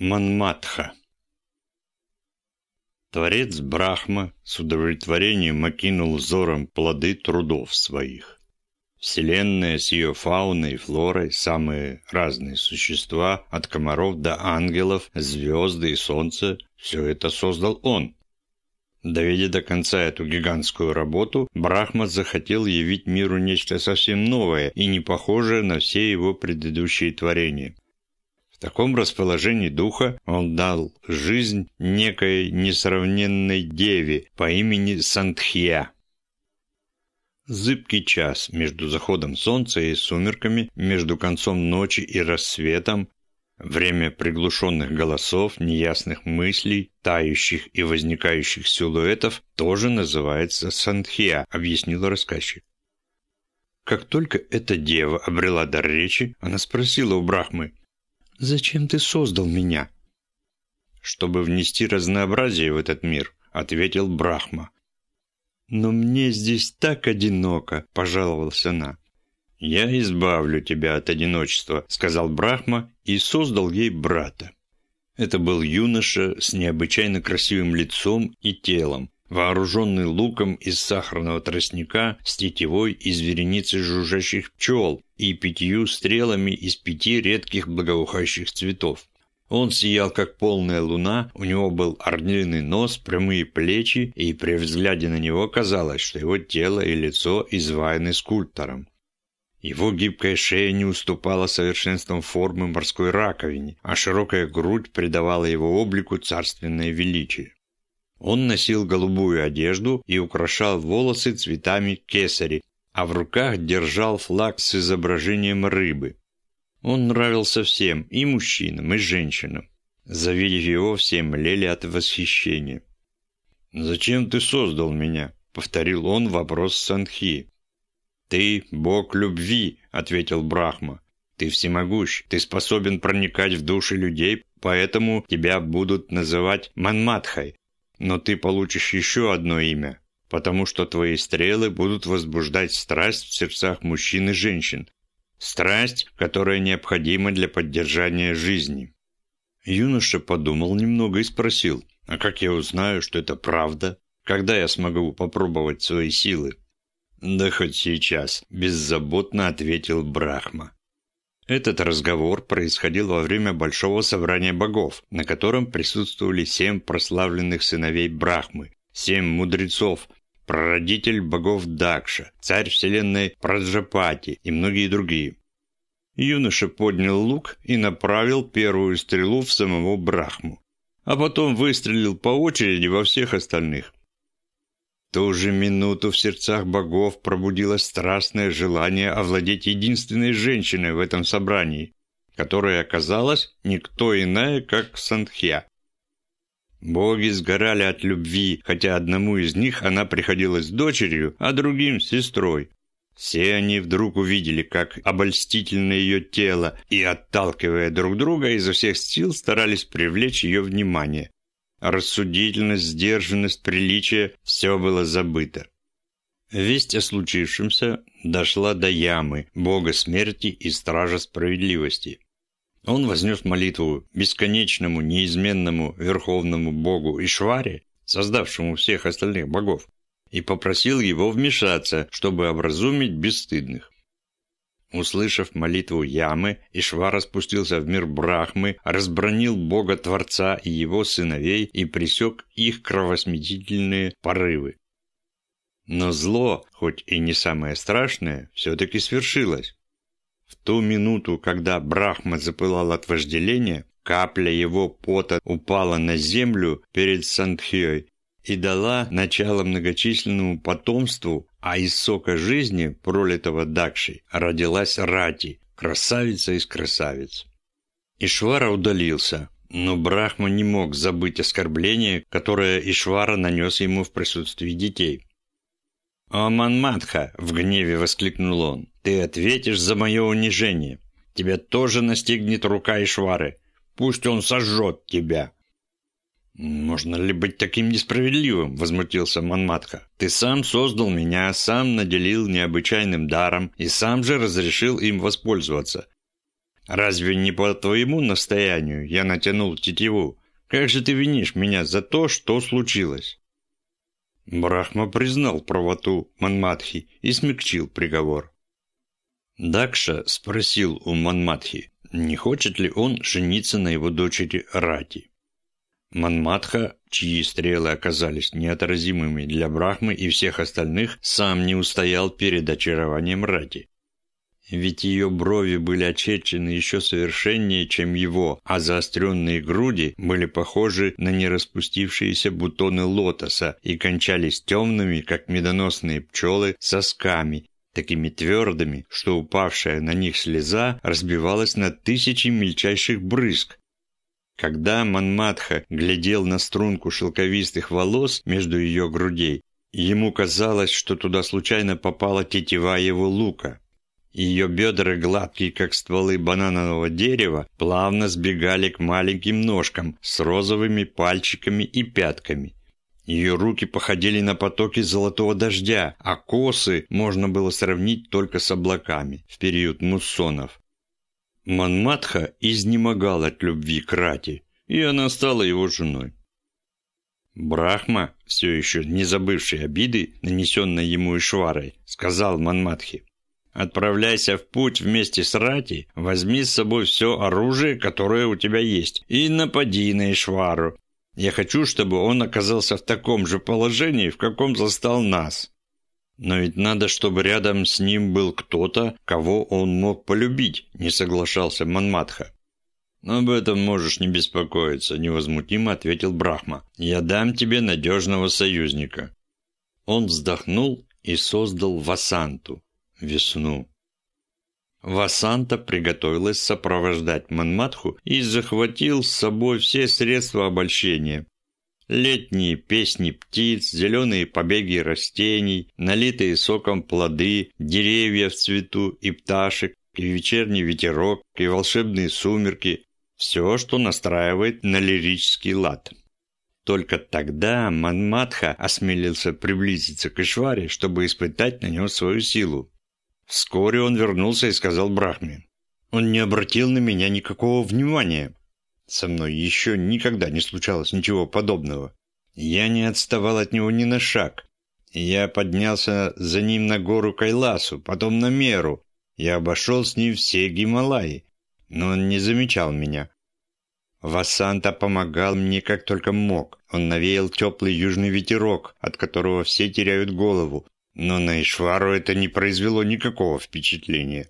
Манматха Творец Брахма с удовлетворением окинул взором плоды трудов своих. Вселенная с ее фауной и флорой, самые разные существа, от комаров до ангелов, звезды и солнце – все это создал он. Доведя до конца эту гигантскую работу, Брахма захотел явить миру нечто совсем новое и не похожее на все его предыдущие творения – в таком расположении духа он дал жизнь некой несравненной деве по имени Сантхья. Зыбкий час между заходом солнца и сумерками, между концом ночи и рассветом, время приглушенных голосов, неясных мыслей, тающих и возникающих силуэтов тоже называется Сантхья, объяснил рассказчик. Как только эта дева обрела дар речи, она спросила у Брахмы, «Зачем ты создал меня?» «Чтобы внести разнообразие в этот мир», — ответил Брахма. «Но мне здесь так одиноко», — пожаловалась она. «Я избавлю тебя от одиночества», — сказал Брахма и создал ей брата. Это был юноша с необычайно красивым лицом и телом, вооруженный луком из сахарного тростника с тетивой из вереницы жужжащих пчел и пятью стрелами из пяти редких благоухающих цветов. Он сиял, как полная луна, у него был орлиный нос, прямые плечи, и при взгляде на него казалось, что его тело и лицо изваяны скульптором. Его гибкая шея не уступала совершенством формы морской раковине, а широкая грудь придавала его облику царственное величие. Он носил голубую одежду и украшал волосы цветами кесари, а в руках держал флаг с изображением рыбы. Он нравился всем, и мужчинам, и женщинам. Завидев его, все млели от восхищения. «Зачем ты создал меня?» — повторил он вопрос Санхи. «Ты — бог любви», — ответил Брахма. «Ты всемогущ, ты способен проникать в души людей, поэтому тебя будут называть Манматхой, но ты получишь еще одно имя, потому что твои стрелы будут возбуждать страсть в сердцах мужчин и женщин. Страсть, которая необходима для поддержания жизни. Юноша подумал немного и спросил, а как я узнаю, что это правда? Когда я смогу попробовать свои силы? Да хоть сейчас, беззаботно ответил Брахма. Этот разговор происходил во время большого собрания богов, на котором присутствовали семь прославленных сыновей Брахмы, семь мудрецов, прародитель богов Дакша, царь вселенной Праджапати и многие другие. Юноша поднял лук и направил первую стрелу в самого Брахму, а потом выстрелил по очереди во всех остальных ту же минуту в сердцах богов пробудилось страстное желание овладеть единственной женщиной в этом собрании, которая оказалась никто иная, как Сандхья. Боги сгорали от любви, хотя одному из них она приходилась дочерью, а другим – сестрой. Все они вдруг увидели, как обольстительно ее тело, и, отталкивая друг друга, изо всех сил старались привлечь ее внимание. Рассудительность, сдержанность, приличие – все было забыто. Весть о случившемся дошла до Ямы, бога смерти и стража справедливости. Он вознес молитву бесконечному, неизменному верховному богу Ишваре, создавшему всех остальных богов, и попросил его вмешаться, чтобы образумить бесстыдных. Услышав молитву Ямы, Ишвара спустился в мир Брахмы, разбронил Бога-Творца и его сыновей и пресек их кровосмятительные порывы. Но зло, хоть и не самое страшное, все-таки свершилось. В ту минуту, когда Брахма запылал от вожделения, капля его пота упала на землю перед Сандхьей и дала начало многочисленному потомству, а из сока жизни, пролитого Дакши, родилась Рати, красавица из красавиц. Ишвара удалился, но Брахма не мог забыть оскорбление, которое Ишвара нанес ему в присутствии детей. «О, Манматха!» – в гневе воскликнул он. «Ты ответишь за мое унижение. Тебя тоже настигнет рука Ишвары. Пусть он сожжет тебя!» «Можно ли быть таким несправедливым?» – возмутился Манматха. «Ты сам создал меня, сам наделил необычайным даром и сам же разрешил им воспользоваться. Разве не по твоему настоянию я натянул тетиву? Как же ты винишь меня за то, что случилось?» Брахма признал правоту Манматхи и смягчил приговор. Дакша спросил у Манматхи, не хочет ли он жениться на его дочери Рати. Манматха, чьи стрелы оказались неотразимыми для Брахмы и всех остальных, сам не устоял перед очарованием Рати. Ведь ее брови были очерчены еще совершеннее, чем его, а заостренные груди были похожи на нераспустившиеся бутоны лотоса и кончались темными, как медоносные пчелы, сосками, такими твердыми, что упавшая на них слеза разбивалась на тысячи мельчайших брызг. Когда Манматха глядел на струнку шелковистых волос между ее грудей, ему казалось, что туда случайно попала тетива его лука. Ее бедра, гладкие, как стволы бананового дерева, плавно сбегали к маленьким ножкам с розовыми пальчиками и пятками. Ее руки походили на потоки золотого дождя, а косы можно было сравнить только с облаками в период муссонов. Манматха изнемогал от любви к Рати, и она стала его женой. Брахма, все еще не забывший обиды, нанесенной ему Ишварой, сказал Манматхе, Отправляйся в путь вместе с Рати, возьми с собой все оружие, которое у тебя есть, и напади на Ишвару. Я хочу, чтобы он оказался в таком же положении, в каком застал нас. Но ведь надо, чтобы рядом с ним был кто-то, кого он мог полюбить, не соглашался Манматха. «Об этом можешь не беспокоиться», – невозмутимо ответил Брахма. «Я дам тебе надежного союзника». Он вздохнул и создал Васанту, весну. Васанта приготовилась сопровождать Манматху и захватил с собой все средства обольщения. Летние песни птиц, зеленые побеги растений, налитые соком плоды, деревья в цвету и пташек, и вечерний ветерок, и волшебные сумерки – все, что настраивает на лирический лад. Только тогда Манматха осмелился приблизиться к Ишваре, чтобы испытать на нем свою силу. Вскоре он вернулся и сказал Брахме. Он не обратил на меня никакого внимания. Со мной еще никогда не случалось ничего подобного. Я не отставал от него ни на шаг. Я поднялся за ним на гору Кайласу, потом на Меру. Я обошел с ним все Гималаи, но он не замечал меня. Васанта помогал мне как только мог. Он навеял теплый южный ветерок, от которого все теряют голову, но на Ишвару это не произвело никакого впечатления.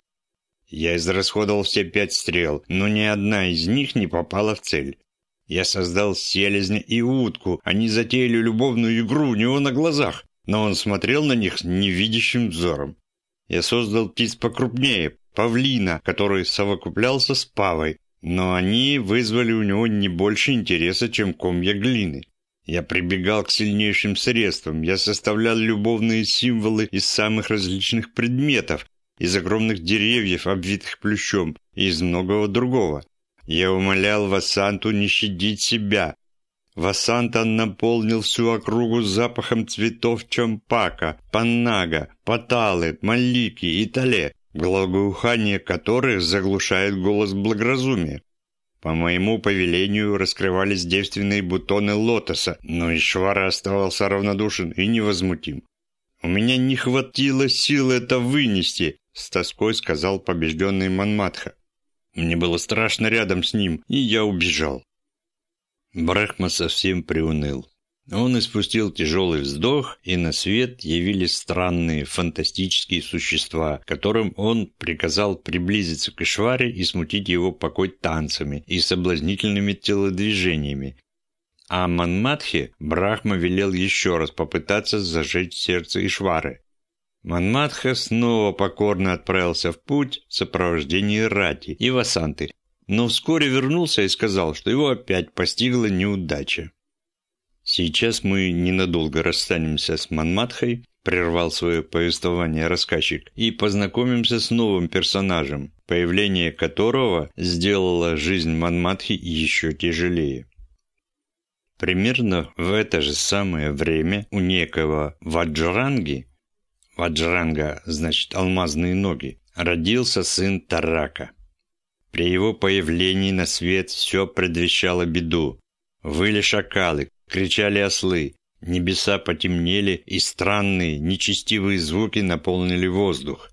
Я израсходовал все пять стрел, но ни одна из них не попала в цель. Я создал селезня и утку, они затеяли любовную игру у него на глазах, но он смотрел на них невидящим взором. Я создал птиц покрупнее, павлина, который совокуплялся с павой, но они вызвали у него не больше интереса, чем комья глины. Я прибегал к сильнейшим средствам, я составлял любовные символы из самых различных предметов, из огромных деревьев, обвитых плющом, и из многого другого. Я умолял Васанту не щадить себя. Васанта наполнил всю округу запахом цветов чампака, паннага, паталы, малики и тале, благоухание которых заглушает голос благоразумия. По моему повелению раскрывались девственные бутоны лотоса, но Ишвара оставался равнодушен и невозмутим. «У меня не хватило сил это вынести», — с тоской сказал побежденный Манматха. Мне было страшно рядом с ним, и я убежал. Брахма совсем приуныл. Он испустил тяжелый вздох, и на свет явились странные фантастические существа, которым он приказал приблизиться к Ишваре и смутить его покой танцами и соблазнительными телодвижениями. А Манматхе Брахма велел еще раз попытаться зажечь сердце Ишвары. Манматха снова покорно отправился в путь в сопровождении Рати и Васанты, но вскоре вернулся и сказал, что его опять постигла неудача. Сейчас мы ненадолго расстанемся с Манматхой, прервал свое повествование рассказчик, и познакомимся с новым персонажем, появление которого сделало жизнь Манматхи еще тяжелее. Примерно в это же самое время у некого Ваджранги, Ваджранга значит алмазные ноги, родился сын Тарака. При его появлении на свет все предвещало беду. Выли шакалы, кричали ослы, небеса потемнели, и странные, нечестивые звуки наполнили воздух.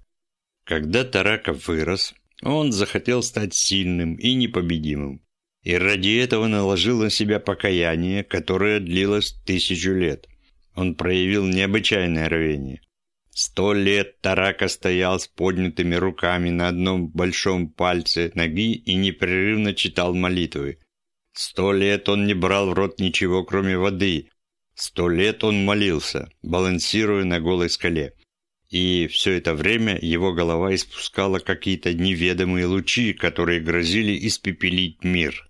Когда Тараков вырос, он захотел стать сильным и непобедимым. И ради этого наложил на себя покаяние, которое длилось тысячу лет. Он проявил необычайное рвение. Сто лет Тарака стоял с поднятыми руками на одном большом пальце ноги и непрерывно читал молитвы. Сто лет он не брал в рот ничего, кроме воды. Сто лет он молился, балансируя на голой скале. И все это время его голова испускала какие-то неведомые лучи, которые грозили испепелить мир.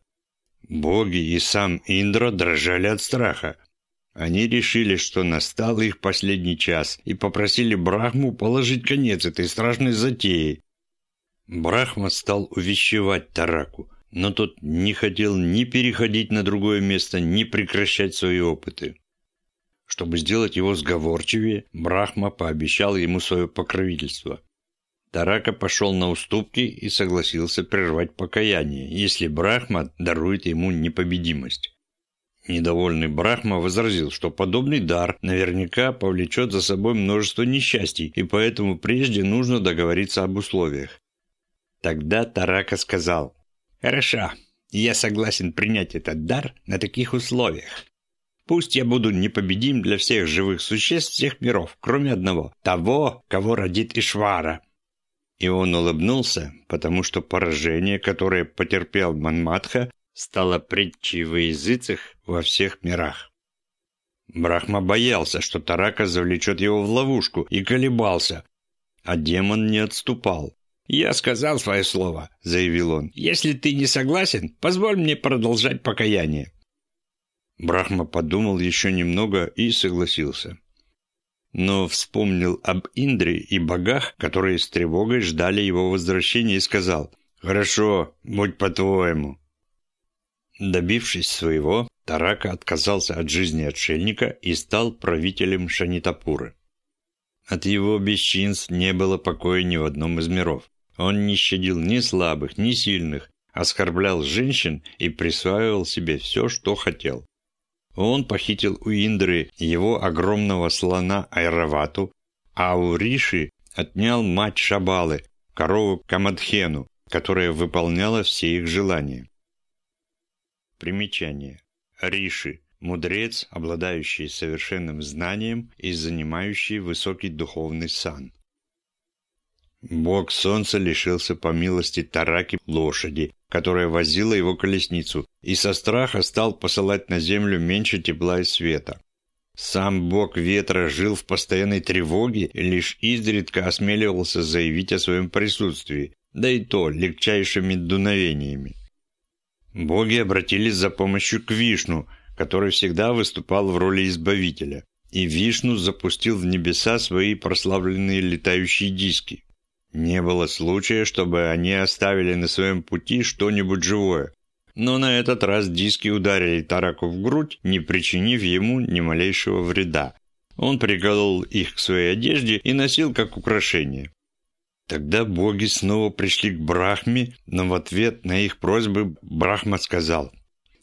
Боги и сам Индра дрожали от страха. Они решили, что настал их последний час, и попросили Брахму положить конец этой страшной затее. Брахма стал увещевать Тараку, но тот не хотел ни переходить на другое место, ни прекращать свои опыты. Чтобы сделать его сговорчивее, Брахма пообещал ему свое покровительство. Тарака пошел на уступки и согласился прервать покаяние, если Брахма дарует ему непобедимость. Недовольный Брахма возразил, что подобный дар наверняка повлечет за собой множество несчастий, и поэтому прежде нужно договориться об условиях. Тогда Тарака сказал, «Хорошо, я согласен принять этот дар на таких условиях. Пусть я буду непобедим для всех живых существ всех миров, кроме одного, того, кого родит Ишвара». И он улыбнулся, потому что поражение, которое потерпел Манматха, стала притчей во языцах во всех мирах. Брахма боялся, что Тарака завлечет его в ловушку, и колебался, а демон не отступал. «Я сказал свое слово», — заявил он. «Если ты не согласен, позволь мне продолжать покаяние». Брахма подумал еще немного и согласился. Но вспомнил об Индре и богах, которые с тревогой ждали его возвращения, и сказал «Хорошо, будь по-твоему». Добившись своего, Тарака отказался от жизни отшельника и стал правителем Шанитапуры. От его бесчинств не было покоя ни в одном из миров. Он не щадил ни слабых, ни сильных, оскорблял женщин и присваивал себе все, что хотел. Он похитил у Индры его огромного слона Айравату, а у Риши отнял мать Шабалы, корову Камадхену, которая выполняла все их желания. Примечание. Риши – мудрец, обладающий совершенным знанием и занимающий высокий духовный сан. Бог Солнца лишился по милости Тараки лошади, которая возила его колесницу, и со страха стал посылать на землю меньше тепла и света. Сам бог ветра жил в постоянной тревоге и лишь изредка осмеливался заявить о своем присутствии, да и то легчайшими дуновениями. Боги обратились за помощью к Вишну, который всегда выступал в роли избавителя, и Вишну запустил в небеса свои прославленные летающие диски. Не было случая, чтобы они оставили на своем пути что-нибудь живое. Но на этот раз диски ударили Тараку в грудь, не причинив ему ни малейшего вреда. Он приколол их к своей одежде и носил как украшение. Тогда боги снова пришли к Брахме, но в ответ на их просьбы Брахма сказал,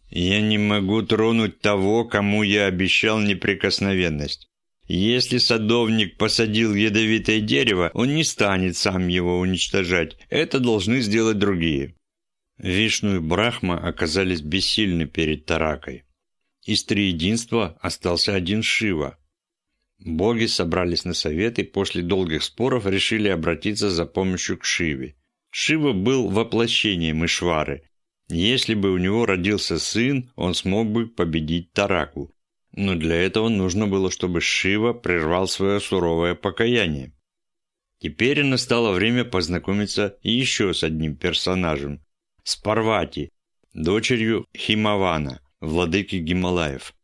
«Я не могу тронуть того, кому я обещал неприкосновенность. Если садовник посадил ядовитое дерево, он не станет сам его уничтожать. Это должны сделать другие». Вишну и Брахма оказались бессильны перед Таракой. Из триединства остался один Шива – Боги собрались на совет и после долгих споров решили обратиться за помощью к Шиве. Шива был воплощением Ишвары. Если бы у него родился сын, он смог бы победить Тараку. Но для этого нужно было, чтобы Шива прервал свое суровое покаяние. Теперь настало время познакомиться еще с одним персонажем – с Парвати, дочерью Химавана, владыки Гималаев.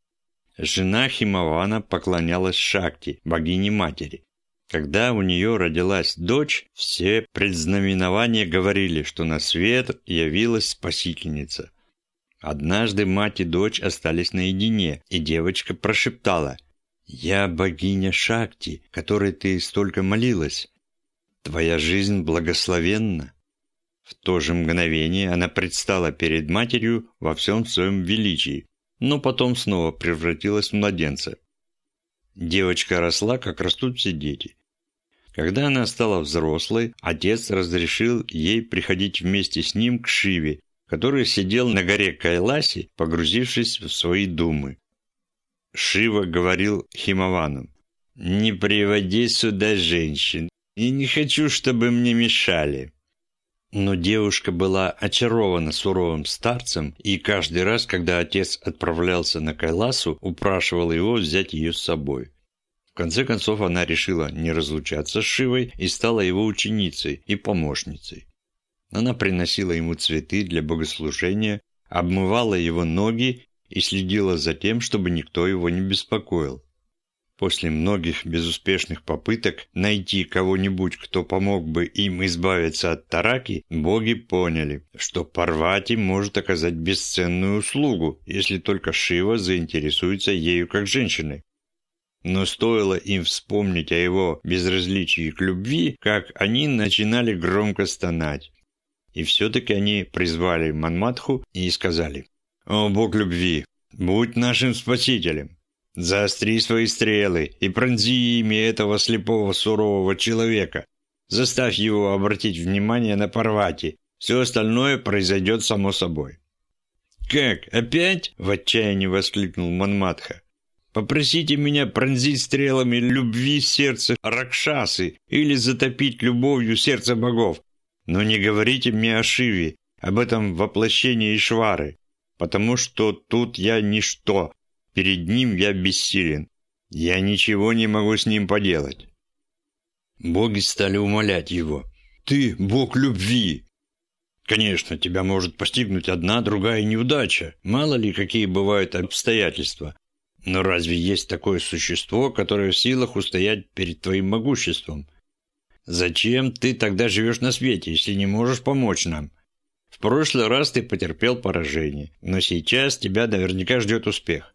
Жена Химавана поклонялась Шакти, богине-матери. Когда у нее родилась дочь, все предзнаменования говорили, что на свет явилась спасительница. Однажды мать и дочь остались наедине, и девочка прошептала «Я богиня Шакти, которой ты столько молилась. Твоя жизнь благословенна». В то же мгновение она предстала перед матерью во всем своем величии, но потом снова превратилась в младенца. Девочка росла, как растут все дети. Когда она стала взрослой, отец разрешил ей приходить вместе с ним к Шиве, который сидел на горе Кайласи, погрузившись в свои думы. Шива говорил Химавану, «Не приводи сюда женщин, и не хочу, чтобы мне мешали». Но девушка была очарована суровым старцем, и каждый раз, когда отец отправлялся на Кайласу, упрашивал его взять ее с собой. В конце концов, она решила не разлучаться с Шивой и стала его ученицей и помощницей. Она приносила ему цветы для богослужения, обмывала его ноги и следила за тем, чтобы никто его не беспокоил. После многих безуспешных попыток найти кого-нибудь, кто помог бы им избавиться от Тараки, боги поняли, что Парвати может оказать бесценную услугу, если только Шива заинтересуется ею как женщиной. Но стоило им вспомнить о его безразличии к любви, как они начинали громко стонать. И все-таки они призвали Манматху и сказали, «О, Бог любви, будь нашим спасителем!» Заостри свои стрелы и пронзи ими этого слепого сурового человека. Заставь его обратить внимание на Парвати. Все остальное произойдет само собой. «Как, опять?» – в отчаянии воскликнул Манматха. «Попросите меня пронзить стрелами любви сердце Ракшасы или затопить любовью сердце богов. Но не говорите мне о Шиве, об этом воплощении Ишвары, потому что тут я ничто, Перед ним я бессилен. Я ничего не могу с ним поделать. Боги стали умолять его. «Ты – бог любви!» Конечно, тебя может постигнуть одна, другая неудача. Мало ли, какие бывают обстоятельства. Но разве есть такое существо, которое в силах устоять перед твоим могуществом? Зачем ты тогда живешь на свете, если не можешь помочь нам? В прошлый раз ты потерпел поражение, но сейчас тебя наверняка ждет успех.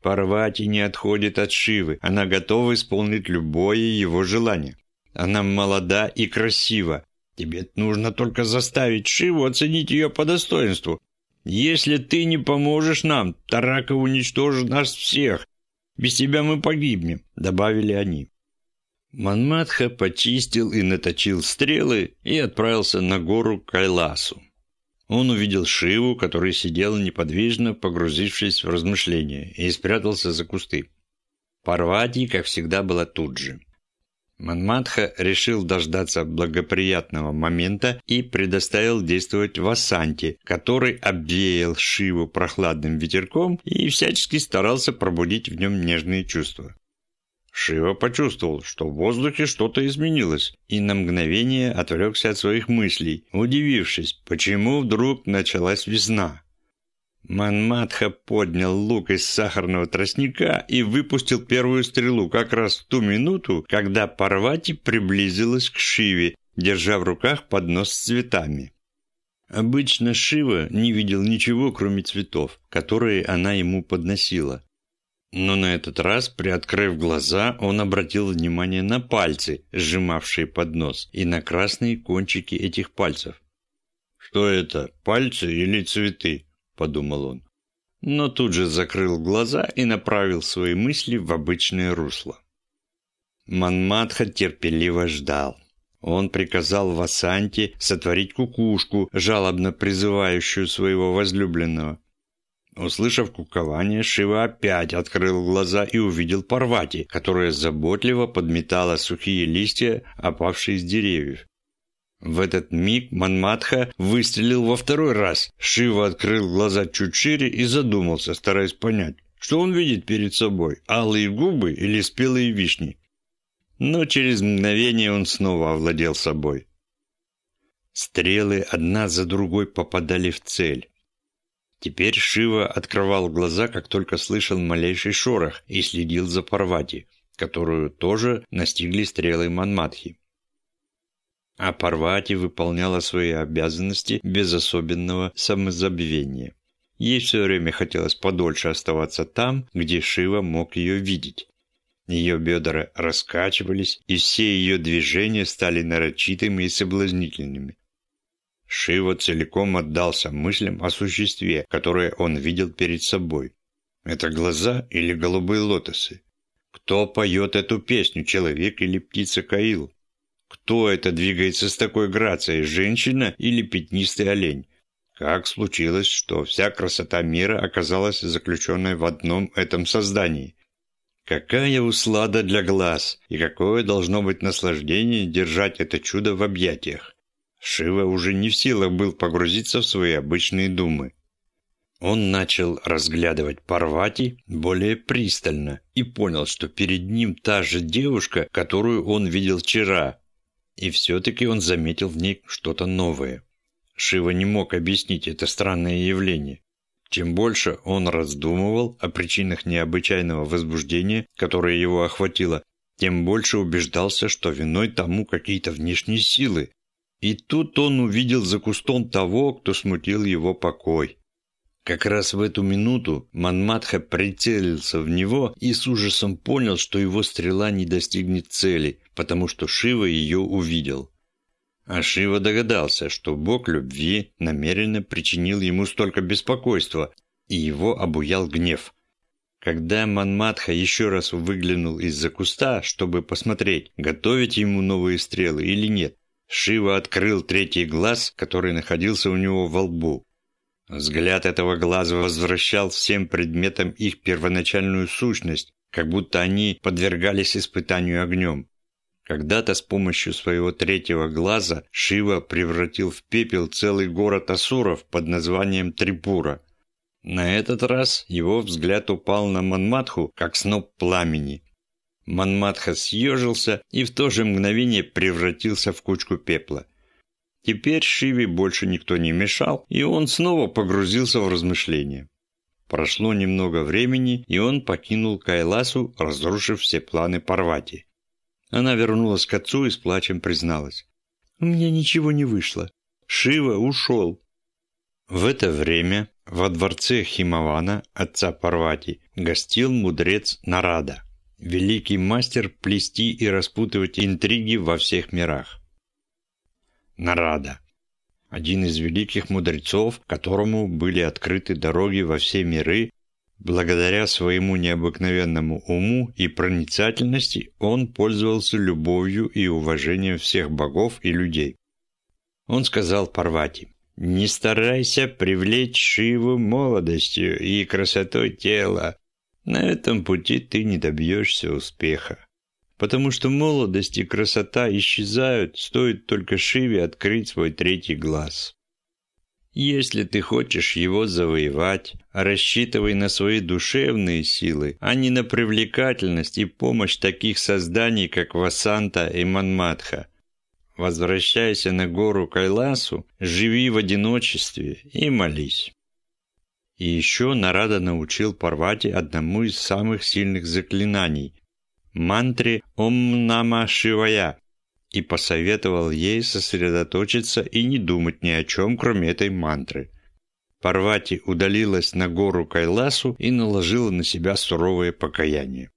Парвати не отходит от Шивы, она готова исполнить любое его желание. Она молода и красива. Тебе нужно только заставить Шиву оценить ее по достоинству. Если ты не поможешь нам, Тарака уничтожит нас всех. Без тебя мы погибнем», — добавили они. Манматха почистил и наточил стрелы и отправился на гору Кайласу. Он увидел Шиву, который сидел неподвижно, погрузившись в размышления, и спрятался за кусты. Парвати, как всегда, была тут же. Манматха решил дождаться благоприятного момента и предоставил действовать Васанте, который обвеял Шиву прохладным ветерком и всячески старался пробудить в нем нежные чувства. Шива почувствовал, что в воздухе что-то изменилось, и на мгновение отвлекся от своих мыслей, удивившись, почему вдруг началась весна. Манматха поднял лук из сахарного тростника и выпустил первую стрелу как раз в ту минуту, когда Парвати приблизилась к Шиве, держа в руках поднос с цветами. Обычно Шива не видел ничего, кроме цветов, которые она ему подносила. Но на этот раз, приоткрыв глаза, он обратил внимание на пальцы, сжимавшие поднос, и на красные кончики этих пальцев. «Что это, пальцы или цветы?» – подумал он. Но тут же закрыл глаза и направил свои мысли в обычное русло. Манматха терпеливо ждал. Он приказал Васанте сотворить кукушку, жалобно призывающую своего возлюбленного. Услышав кукование, Шива опять открыл глаза и увидел Парвати, которая заботливо подметала сухие листья, опавшие с деревьев. В этот миг Манматха выстрелил во второй раз. Шива открыл глаза чуть шире и задумался, стараясь понять, что он видит перед собой, алые губы или спелые вишни. Но через мгновение он снова овладел собой. Стрелы одна за другой попадали в цель. Теперь Шива открывал глаза, как только слышал малейший шорох и следил за Парвати, которую тоже настигли стрелы Манматхи. А Парвати выполняла свои обязанности без особенного самозабвения. Ей все время хотелось подольше оставаться там, где Шива мог ее видеть. Ее бедра раскачивались, и все ее движения стали нарочитыми и соблазнительными. Шива целиком отдался мыслям о существе, которое он видел перед собой. Это глаза или голубые лотосы? Кто поет эту песню, человек или птица Каил? Кто это двигается с такой грацией, женщина или пятнистый олень? Как случилось, что вся красота мира оказалась заключенной в одном этом создании? Какая услада для глаз, и какое должно быть наслаждение держать это чудо в объятиях. Шива уже не в силах был погрузиться в свои обычные думы. Он начал разглядывать Парвати более пристально и понял, что перед ним та же девушка, которую он видел вчера. И все-таки он заметил в ней что-то новое. Шива не мог объяснить это странное явление. Чем больше он раздумывал о причинах необычайного возбуждения, которое его охватило, тем больше убеждался, что виной тому какие-то внешние силы, и тут он увидел за кустом того, кто смутил его покой. Как раз в эту минуту Манматха прицелился в него и с ужасом понял, что его стрела не достигнет цели, потому что Шива ее увидел. А Шива догадался, что бог любви намеренно причинил ему столько беспокойства, и его обуял гнев. Когда Манматха еще раз выглянул из-за куста, чтобы посмотреть, готовить ему новые стрелы или нет, Шива открыл третий глаз, который находился у него во лбу. Взгляд этого глаза возвращал всем предметам их первоначальную сущность, как будто они подвергались испытанию огнем. Когда-то с помощью своего третьего глаза Шива превратил в пепел целый город асуров под названием Трипура. На этот раз его взгляд упал на Манматху, как сноп пламени. Манматха съежился и в то же мгновение превратился в кучку пепла. Теперь Шиве больше никто не мешал, и он снова погрузился в размышления. Прошло немного времени, и он покинул Кайласу, разрушив все планы Парвати. Она вернулась к отцу и с плачем призналась. «У меня ничего не вышло. Шива ушел». В это время во дворце Химавана, отца Парвати, гостил мудрец Нарада великий мастер плести и распутывать интриги во всех мирах. Нарада. Один из великих мудрецов, которому были открыты дороги во все миры, благодаря своему необыкновенному уму и проницательности он пользовался любовью и уважением всех богов и людей. Он сказал Парвати, «Не старайся привлечь Шиву молодостью и красотой тела, на этом пути ты не добьешься успеха. Потому что молодость и красота исчезают, стоит только Шиве открыть свой третий глаз. Если ты хочешь его завоевать, рассчитывай на свои душевные силы, а не на привлекательность и помощь таких созданий, как Васанта и Манматха. Возвращайся на гору Кайласу, живи в одиночестве и молись. И еще Нарада научил Парвати одному из самых сильных заклинаний – мантре «Ом Нама Шивая» и посоветовал ей сосредоточиться и не думать ни о чем, кроме этой мантры. Парвати удалилась на гору Кайласу и наложила на себя суровое покаяние.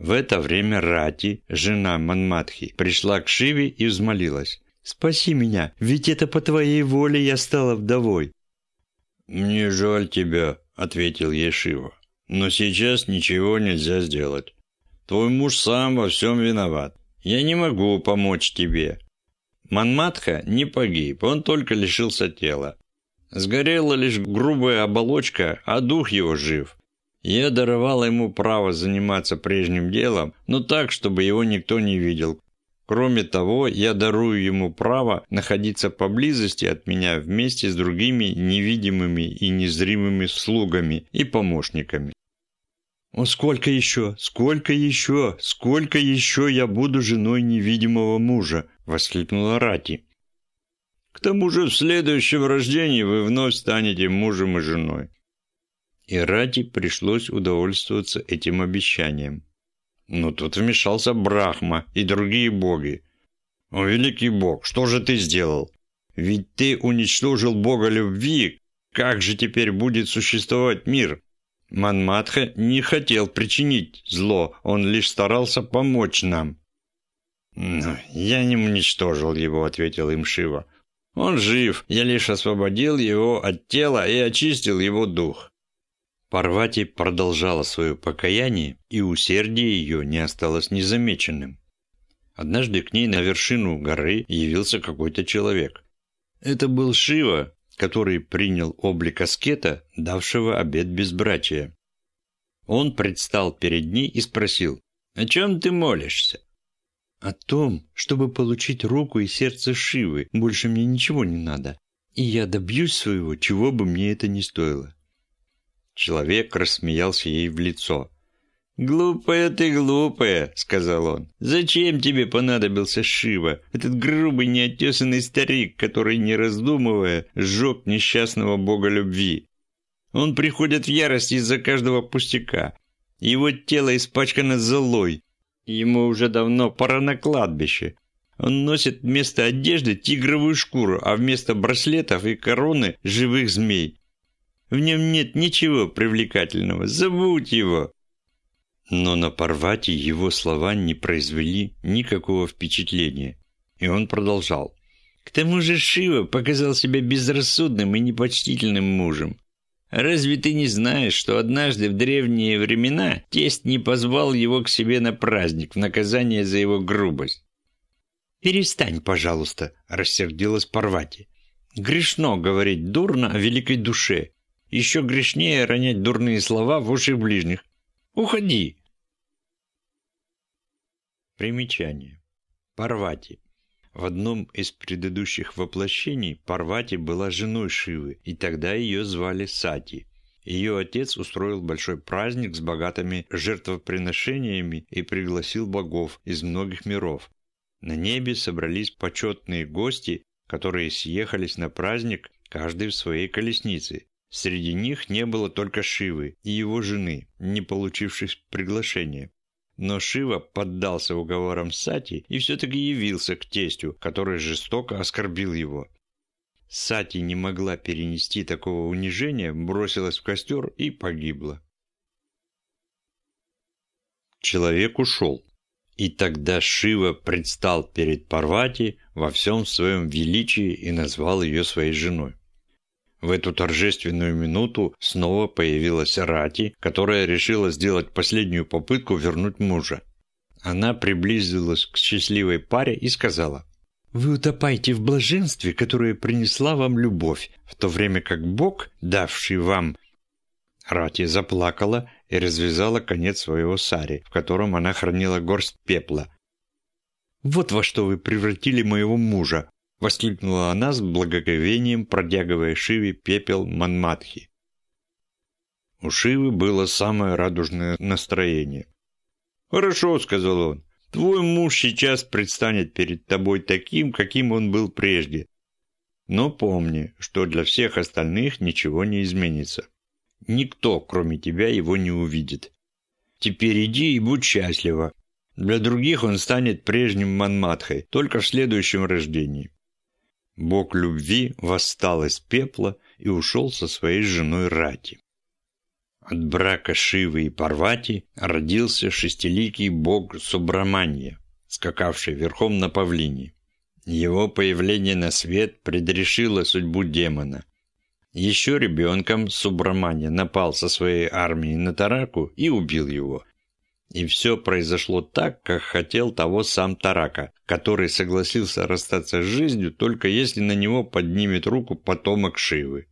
В это время Рати, жена Манматхи, пришла к Шиве и взмолилась. «Спаси меня, ведь это по твоей воле я стала вдовой. «Мне жаль тебя», — ответил Ешива. «Но сейчас ничего нельзя сделать. Твой муж сам во всем виноват. Я не могу помочь тебе». Манматха не погиб, он только лишился тела. Сгорела лишь грубая оболочка, а дух его жив. Я даровал ему право заниматься прежним делом, но так, чтобы его никто не видел, Кроме того, я дарую ему право находиться поблизости от меня вместе с другими невидимыми и незримыми слугами и помощниками. «О, сколько еще, сколько еще, сколько еще я буду женой невидимого мужа!» — воскликнула Рати. «К тому же в следующем рождении вы вновь станете мужем и женой». И Рати пришлось удовольствоваться этим обещанием. Но тут вмешался Брахма и другие боги. «О, великий бог, что же ты сделал? Ведь ты уничтожил бога любви. Как же теперь будет существовать мир?» Манматха не хотел причинить зло, он лишь старался помочь нам. «Я не уничтожил его», — ответил им Шива. Он жив, я лишь освободил его от тела и очистил его дух». Парвати продолжала свое покаяние, и усердие ее не осталось незамеченным. Однажды к ней на вершину горы явился какой-то человек. Это был Шива, который принял облик аскета, давшего обет безбрачия. Он предстал перед ней и спросил, «О чем ты молишься?» «О том, чтобы получить руку и сердце Шивы, больше мне ничего не надо, и я добьюсь своего, чего бы мне это ни стоило». Человек рассмеялся ей в лицо. «Глупая ты, глупая», — сказал он. «Зачем тебе понадобился Шива, этот грубый неотесанный старик, который, не раздумывая, сжег несчастного бога любви? Он приходит в ярость из-за каждого пустяка. Его тело испачкано золой. Ему уже давно пора на кладбище. Он носит вместо одежды тигровую шкуру, а вместо браслетов и короны – живых змей. В нем нет ничего привлекательного. Забудь его!» Но на Парвати его слова не произвели никакого впечатления, и он продолжал. «К тому же Шива показал себя безрассудным и непочтительным мужем. Разве ты не знаешь, что однажды в древние времена тесть не позвал его к себе на праздник в наказание за его грубость?» «Перестань, пожалуйста», – рассердилась Парвати. «Грешно говорить дурно о великой душе. Еще грешнее ронять дурные слова в уши ближних. Уходи!» Примечание. Парвати. В одном из предыдущих воплощений Парвати была женой Шивы, и тогда ее звали Сати. Ее отец устроил большой праздник с богатыми жертвоприношениями и пригласил богов из многих миров. На небе собрались почетные гости, которые съехались на праздник, каждый в своей колеснице, Среди них не было только Шивы и его жены, не получивших приглашения. Но Шива поддался уговорам Сати и все-таки явился к тестю, который жестоко оскорбил его. Сати не могла перенести такого унижения, бросилась в костер и погибла. Человек ушел. И тогда Шива предстал перед Парвати во всем своем величии и назвал ее своей женой. В эту торжественную минуту снова появилась Рати, которая решила сделать последнюю попытку вернуть мужа. Она приблизилась к счастливой паре и сказала, «Вы утопаете в блаженстве, которое принесла вам любовь, в то время как Бог, давший вам...» Рати заплакала и развязала конец своего сари, в котором она хранила горсть пепла. «Вот во что вы превратили моего мужа!» – воскликнула она с благоговением, протягивая Шиве пепел Манматхи. У Шивы было самое радужное настроение. «Хорошо», – сказал он, – «твой муж сейчас предстанет перед тобой таким, каким он был прежде. Но помни, что для всех остальных ничего не изменится. Никто, кроме тебя, его не увидит. Теперь иди и будь счастлива. Для других он станет прежним Манматхой, только в следующем рождении. Бог любви восстал из пепла и ушел со своей женой Рати. От брака Шивы и Парвати родился шестиликий бог Субраманья, скакавший верхом на павлине. Его появление на свет предрешило судьбу демона. Еще ребенком Субраманья напал со своей армией на Тараку и убил его, и все произошло так, как хотел того сам Тарака, который согласился расстаться с жизнью только если на него поднимет руку потомок Шивы.